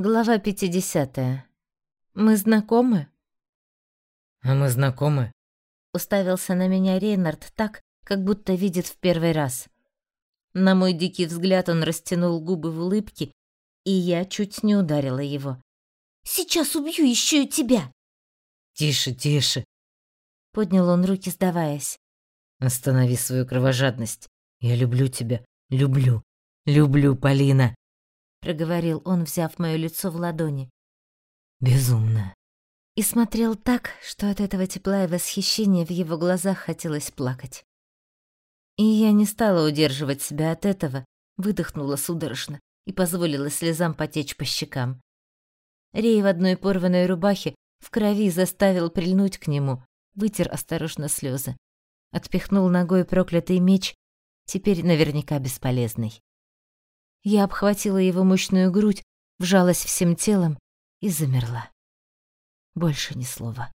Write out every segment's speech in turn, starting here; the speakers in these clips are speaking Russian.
Глава 50. Мы знакомы? А мы знакомы? Уставился на меня Рейнард так, как будто видит в первый раз. На мой дикий взгляд он растянул губы в улыбке, и я чуть не ударила его. Сейчас убью еще и тебя. Тише, тише. Поднял он руки, сдаваясь. Останови свою кровожадность. Я люблю тебя, люблю, люблю, Полина проговорил он, взяв моё лицо в ладони. Безумно. И смотрел так, что от этого тепла и восхищения в его глазах хотелось плакать. И я не стала удерживать себя от этого, выдохнула судорожно и позволила слезам потечь по щекам. Рей в одной порванной рубахе в крови заставил прильнуть к нему, вытер осторожно слезы, отпихнул ногой проклятый меч, теперь наверняка бесполезный. Я обхватила его мощную грудь, вжалась всем телом и замерла. Больше ни слова.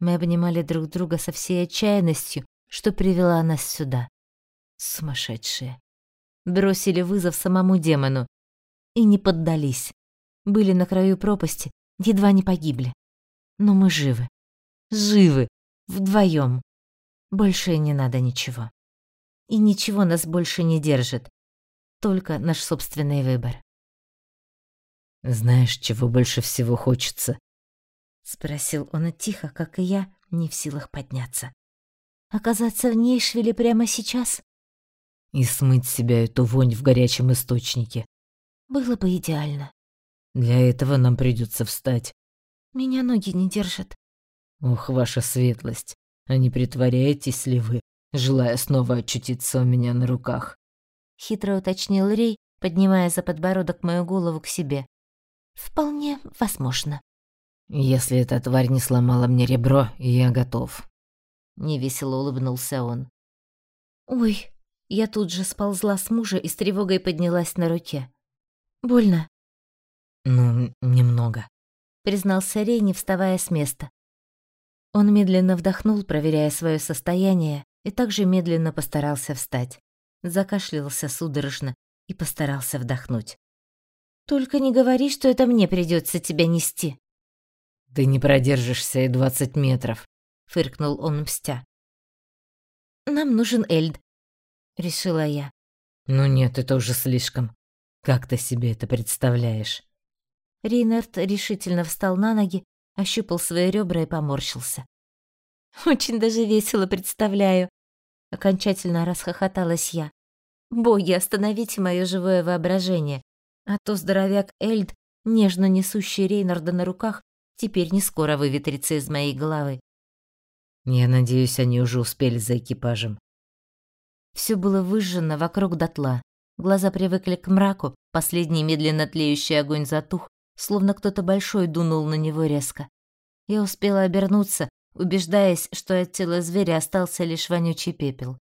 Мы обнимали друг друга со всей отчаянностью, что привела нас сюда. Сумасшедшие. Бросили вызов самому демону и не поддались. Были на краю пропасти, едва не погибли. Но мы живы. Живы. Вдвоем. Больше не надо ничего. И ничего нас больше не держит только наш собственный выбор. «Знаешь, чего больше всего хочется?» — спросил он тихо, как и я, не в силах подняться. «Оказаться в Нейшвиле прямо сейчас?» «И смыть себя эту вонь в горячем источнике». «Было бы идеально». «Для этого нам придется встать». «Меня ноги не держат». «Ох, ваша светлость, а не притворяетесь ли вы, желая снова очутиться у меня на руках?» Хитро уточнил Рей, поднимая за подбородок мою голову к себе. Вполне возможно. Если эта тварь не сломала мне ребро, я готов. Невесело улыбнулся он. Ой, я тут же сползла с мужа и с тревогой поднялась на руке. Больно? Ну, немного, признался Рей, не вставая с места. Он медленно вдохнул, проверяя свое состояние, и также медленно постарался встать закашлялся судорожно и постарался вдохнуть. Только не говори, что это мне придется тебя нести. Ты не продержишься и двадцать метров, фыркнул он мстя. Нам нужен Эльд, решила я. Ну нет, это уже слишком. Как ты себе это представляешь? Рейнард решительно встал на ноги, ощупал свои ребра и поморщился. Очень даже весело представляю, Окончательно расхохоталась я. Боги, остановите мое живое воображение, а то здоровяк Эльд, нежно несущий Рейнарда на руках, теперь не скоро выветрится из моей головы. Я надеюсь, они уже успели за экипажем. Все было выжжено вокруг дотла. Глаза привыкли к мраку, последний медленно тлеющий огонь затух, словно кто-то большой дунул на него резко. Я успела обернуться, убеждаясь, что от тела зверя остался лишь вонючий пепел.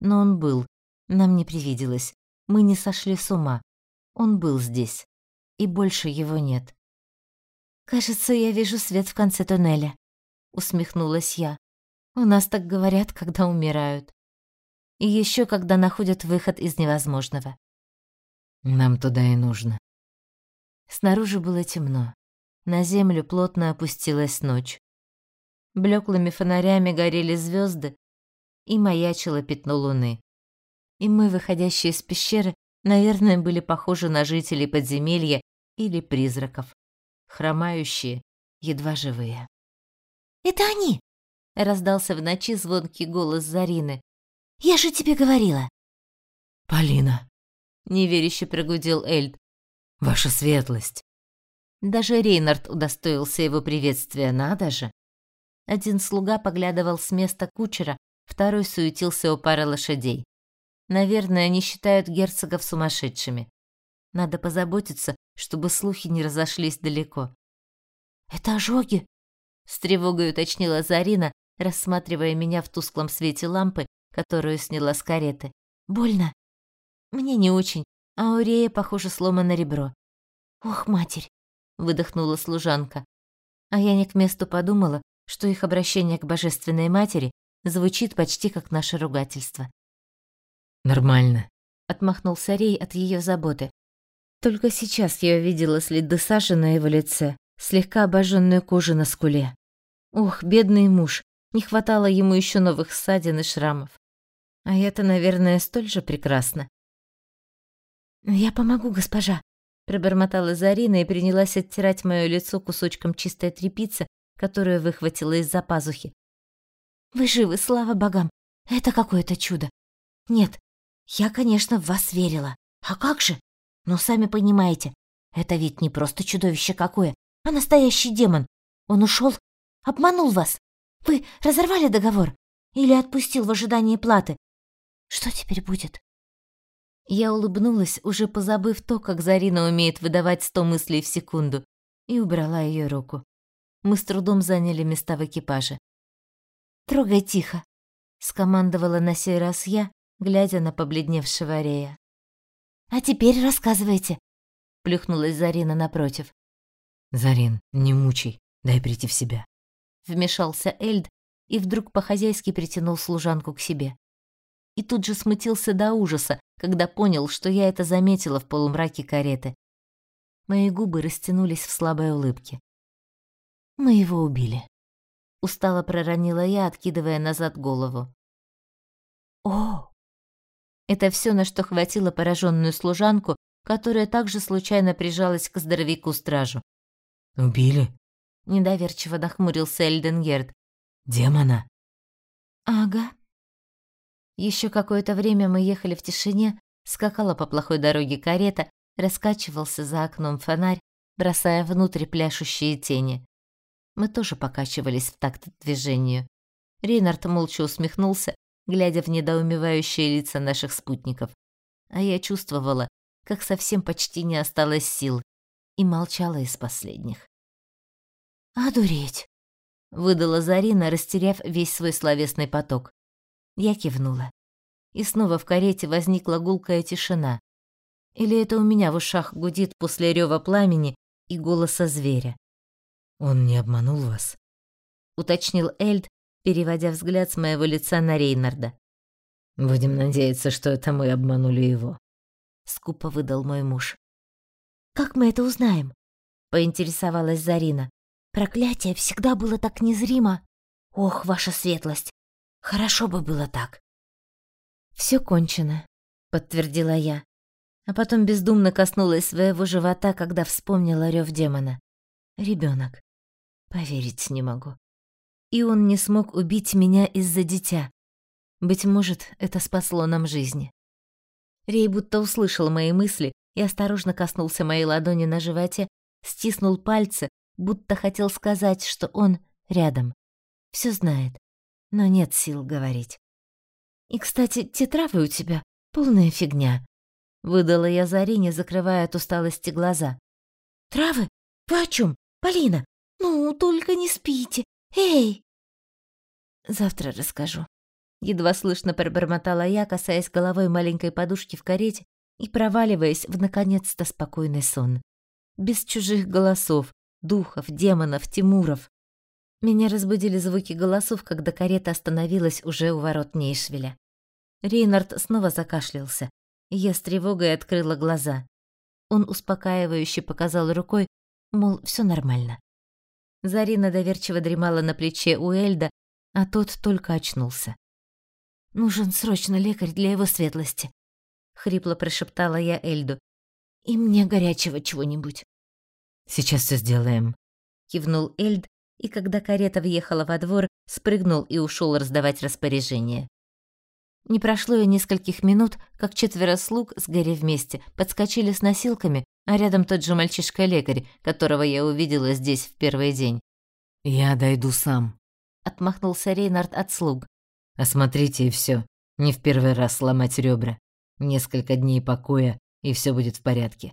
Но он был, нам не привиделось, мы не сошли с ума. Он был здесь, и больше его нет. «Кажется, я вижу свет в конце туннеля», — усмехнулась я. «У нас так говорят, когда умирают. И еще когда находят выход из невозможного». «Нам туда и нужно». Снаружи было темно. На землю плотно опустилась ночь. Блеклыми фонарями горели звезды, и маячило пятно луны. И мы, выходящие из пещеры, наверное, были похожи на жителей подземелья или призраков, хромающие, едва живые. «Это они!» — раздался в ночи звонкий голос Зарины. «Я же тебе говорила!» «Полина!» — неверяще прогудел Эльд. «Ваша светлость!» Даже Рейнард удостоился его приветствия, надо же. Один слуга поглядывал с места кучера, второй суетился у пары лошадей. Наверное, они считают герцогов сумасшедшими. Надо позаботиться, чтобы слухи не разошлись далеко. «Это ожоги?» — с тревогой уточнила Зарина, рассматривая меня в тусклом свете лампы, которую сняла с кареты. «Больно?» «Мне не очень, а у Рея, похоже, сломано ребро». «Ох, матерь!» — выдохнула служанка. А я не к месту подумала, что их обращение к Божественной Матери звучит почти как наше ругательство. «Нормально», — отмахнулся Рей от ее заботы. Только сейчас я увидела следы Саши на его лице, слегка обожженную кожу на скуле. Ох, бедный муж, не хватало ему еще новых ссадин и шрамов. А это, наверное, столь же прекрасно. «Я помогу, госпожа», — пробормотала Зарина и принялась оттирать моё лицо кусочком чистой тряпицы, которую выхватила из-за пазухи. «Вы живы, слава богам! Это какое-то чудо! Нет, я, конечно, в вас верила. А как же? Но сами понимаете, это ведь не просто чудовище какое, а настоящий демон. Он ушел, обманул вас. Вы разорвали договор или отпустил в ожидании платы? Что теперь будет? Я улыбнулась, уже позабыв то, как Зарина умеет выдавать сто мыслей в секунду, и убрала ее руку. Мы с трудом заняли места в экипаже. «Трогай тихо», — скомандовала на сей раз я, глядя на побледневшего Рея. «А теперь рассказывайте», — плюхнулась Зарина напротив. «Зарин, не мучай, дай прийти в себя», — вмешался Эльд и вдруг по-хозяйски притянул служанку к себе. И тут же смутился до ужаса, когда понял, что я это заметила в полумраке кареты. Мои губы растянулись в слабой улыбке. Мы его убили. Устало проронила я, откидывая назад голову. О! Это все, на что хватило пораженную служанку, которая также случайно прижалась к здоровяку-стражу. «Убили?» — недоверчиво нахмурился Эльденгерд. «Демона?» «Ага», еще какое-то время мы ехали в тишине, скакала по плохой дороге карета, раскачивался за окном фонарь, бросая внутрь пляшущие тени. Мы тоже покачивались в такт движению. Рейнард молча усмехнулся, глядя в недоумевающие лица наших спутников. А я чувствовала, как совсем почти не осталось сил, и молчала из последних. «Одуреть!» — выдала Зарина, растеряв весь свой словесный поток. Я кивнула. И снова в карете возникла гулкая тишина. Или это у меня в ушах гудит после рева пламени и голоса зверя? «Он не обманул вас?» — уточнил Эльд, переводя взгляд с моего лица на Рейнарда. «Будем надеяться, что это мы обманули его», — скупо выдал мой муж. «Как мы это узнаем?» — поинтересовалась Зарина. «Проклятие всегда было так незримо. Ох, ваша светлость, Хорошо бы было так. Все кончено, подтвердила я, а потом бездумно коснулась своего живота, когда вспомнила рев демона. Ребенок. Поверить не могу. И он не смог убить меня из-за дитя. Быть может, это спасло нам жизни. Рей будто услышал мои мысли и осторожно коснулся моей ладони на животе, стиснул пальцы, будто хотел сказать, что он рядом. Все знает но нет сил говорить. «И, кстати, те травы у тебя полная фигня», — выдала я Зарине, закрывая от усталости глаза. «Травы? Вы о чем, Полина? Ну, только не спите. Эй!» «Завтра расскажу». Едва слышно пробормотала я, касаясь головой маленькой подушки в карете и проваливаясь в наконец-то спокойный сон. Без чужих голосов, духов, демонов, Тимуров. Меня разбудили звуки голосов, когда карета остановилась уже у ворот Нейшвиля. Рейнард снова закашлялся, я с тревогой открыла глаза. Он успокаивающе показал рукой, мол, все нормально. Зарина доверчиво дремала на плече у Эльда, а тот только очнулся. «Нужен срочно лекарь для его светлости», — хрипло прошептала я Эльду. «И мне горячего чего-нибудь». «Сейчас все сделаем», — кивнул Эльд и когда карета въехала во двор, спрыгнул и ушел раздавать распоряжения. Не прошло и нескольких минут, как четверо слуг, с Гэри вместе, подскочили с носилками, а рядом тот же мальчишка-лекарь, которого я увидела здесь в первый день. «Я дойду сам», — отмахнулся Рейнард от слуг. «Осмотрите и все. Не в первый раз сломать ребра. Несколько дней покоя, и все будет в порядке».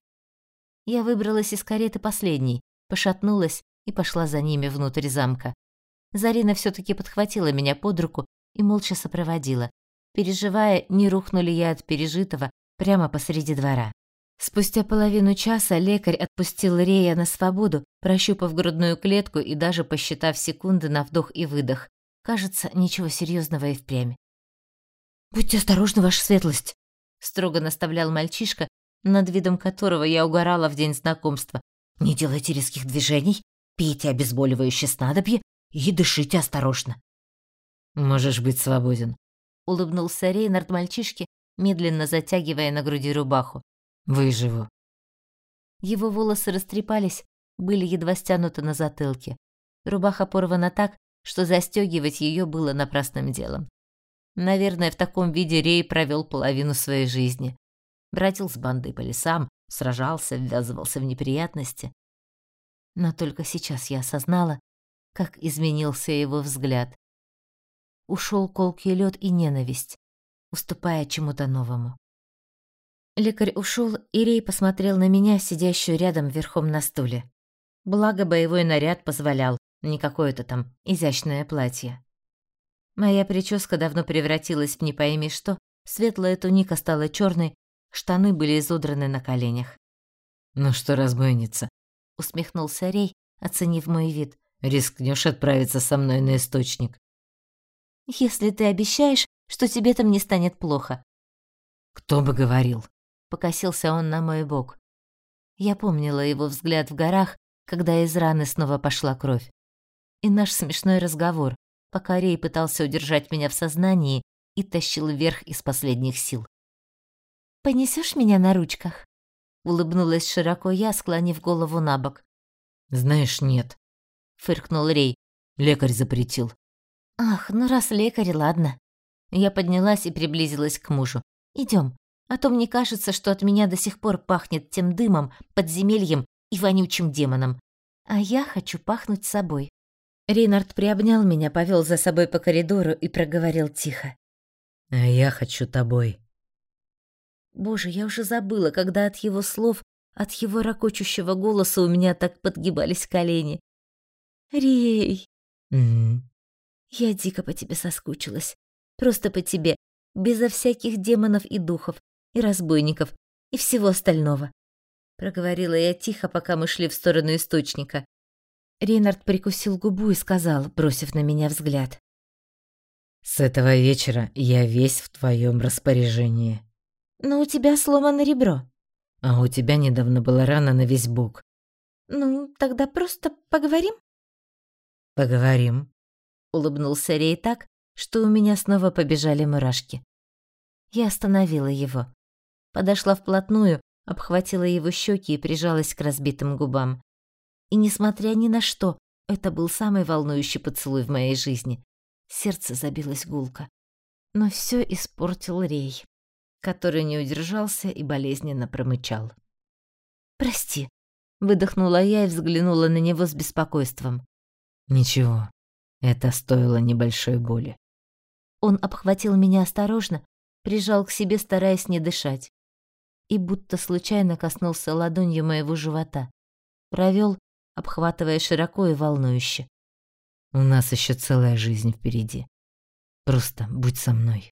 Я выбралась из кареты последней, пошатнулась и пошла за ними внутрь замка. Зарина все таки подхватила меня под руку и молча сопроводила, переживая, не рухнули я от пережитого прямо посреди двора. Спустя половину часа лекарь отпустил Рея на свободу, прощупав грудную клетку и даже посчитав секунды на вдох и выдох. Кажется, ничего серьезного и впрямь. «Будьте осторожны, ваша светлость!» — строго наставлял мальчишка, над видом которого я угорала в день знакомства. «Не делайте резких движений, пейте обезболивающее снадобье и дышите осторожно». «Можешь быть свободен», — улыбнулся Рейнард мальчишке, медленно затягивая на груди рубаху. «Выживу». Его волосы растрепались, были едва стянуты на затылке. Рубаха порвана так, что застегивать ее было напрасным делом. Наверное, в таком виде Рей провел половину своей жизни. Братил с бандой по лесам, сражался, ввязывался в неприятности. Но только сейчас я осознала, как изменился его взгляд. Ушел колкий лед и ненависть, уступая чему-то новому. Лекарь ушел, и Рей посмотрел на меня, сидящую рядом верхом на стуле. Благо боевой наряд позволял, не какое-то там изящное платье. Моя прическа давно превратилась в не пойми что, светлая туника стала черной, штаны были изодраны на коленях. «Ну что, разбойница?» — усмехнулся Рей, оценив мой вид. «Рискнешь отправиться со мной на источник?» «Если ты обещаешь, что тебе там не станет плохо». «Кто бы говорил?» — покосился он на мой бок. Я помнила его взгляд в горах, когда из раны снова пошла кровь. И наш смешной разговор, пока Рей пытался удержать меня в сознании и тащил вверх из последних сил. «Понесешь меня на ручках?» — улыбнулась широко я, склонив голову на бок. «Знаешь, нет», — фыркнул Рей. «Лекарь запретил». «Ах, ну раз лекарь, ладно». Я поднялась и приблизилась к мужу. Идем, а то мне кажется, что от меня до сих пор пахнет тем дымом, подземельем и вонючим демоном. А я хочу пахнуть собой. Рейнард приобнял меня, повел за собой по коридору и проговорил тихо. «А я хочу тобой». Боже, я уже забыла, когда от его слов, от его ракочущего голоса у меня так подгибались колени. «Рей!» «Угу». «Я дико по тебе соскучилась. Просто по тебе, безо всяких демонов и духов, и разбойников, и всего остального», — проговорила я тихо, пока мы шли в сторону источника. Рейнард прикусил губу и сказал, бросив на меня взгляд. «С этого вечера я весь в твоем распоряжении». «Но у тебя сломано ребро». «А у тебя недавно была рана на весь бок». «Ну, тогда просто поговорим?» «Поговорим», — улыбнулся Рей так, что у меня снова побежали мурашки. Я остановила его. Подошла вплотную, обхватила его щеки и прижалась к разбитым губам. И несмотря ни на что, это был самый волнующий поцелуй в моей жизни. Сердце забилось гулко. Но все испортил Рей, который не удержался и болезненно промычал. «Прости», — выдохнула я и взглянула на него с беспокойством. «Ничего, это стоило небольшой боли». Он обхватил меня осторожно, прижал к себе, стараясь не дышать, и будто случайно коснулся ладонью моего живота. Провел обхватывая широко и волнующе. «У нас еще целая жизнь впереди. Просто будь со мной».